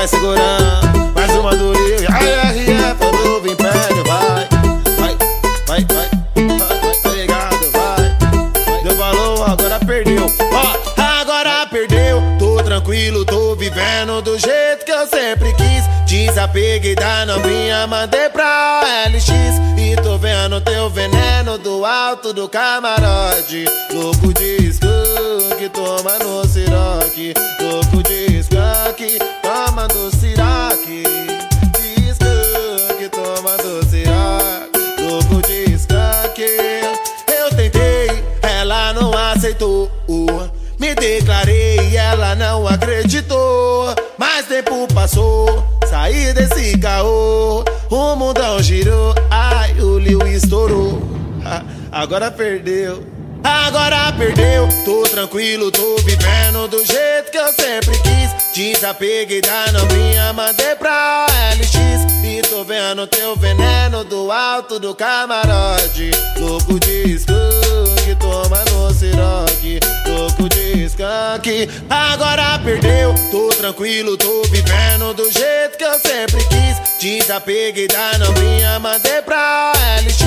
vai segurando. Mais uma do Rio, RF é novo império, vai. Vai, vai, vai, tá ligado, vai. Deu valor, agora perdeu. Ó, agora perdeu. Tô tranquilo, tô vivendo do jeito que eu sempre quis. Desapeguei da novinha, mandei pra LX. E tô vendo teu veneno do alto do camarote. Louco de skunk, toma no siroque. Aceitou. Me declarei, ela não acreditou. Mas tempo passou, saí desse caô. O mundão girou, ai, o Liu estourou. Ah, Agora perdeu. Agora perdeu, tô tranquilo, tô vivendo do jeito que eu sempre quis. Desapeguei da novinha, mandei pra LX. E tô vendo teu veneno do alto do camarote. Louco de skunk, toma siroque. Louco de skunk, agora perdeu. Tô tranquilo, tô vivendo do jeito que eu sempre quis. Desapeguei da novinha, mandei pra LX.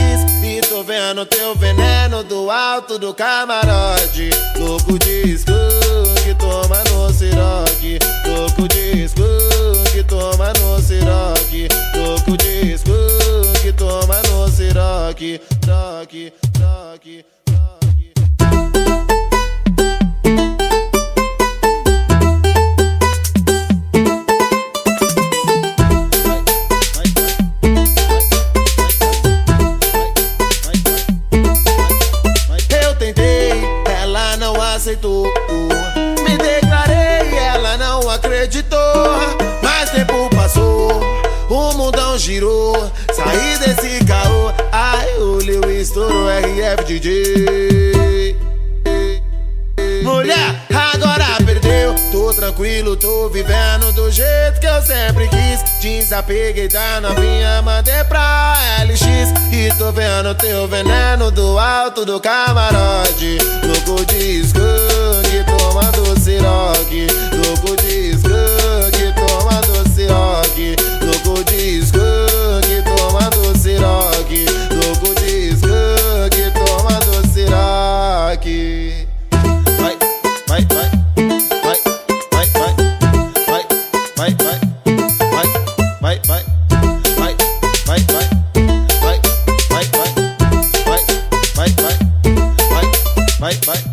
E tô vendo teu veneno do alto do camarote. Louco de skunk, toma no siroque. Louco de skunk, toma no siroque. Louco de skunk, toma no siroque. Roque, roque, roque. Aceitou. Me declarei, ela não acreditou. Mas tempo passou, o mundão girou. Saí desse caô, ai, o Liu estourou RF. Mulher, agora tranquilo, tô vivendo do jeito que eu sempre quis. Desapeguei da novinha, mandei pra LX. E tô vendo teu veneno do alto do camarote. Louco de escute, tomando siroque. Louco de escute. Bye, bye.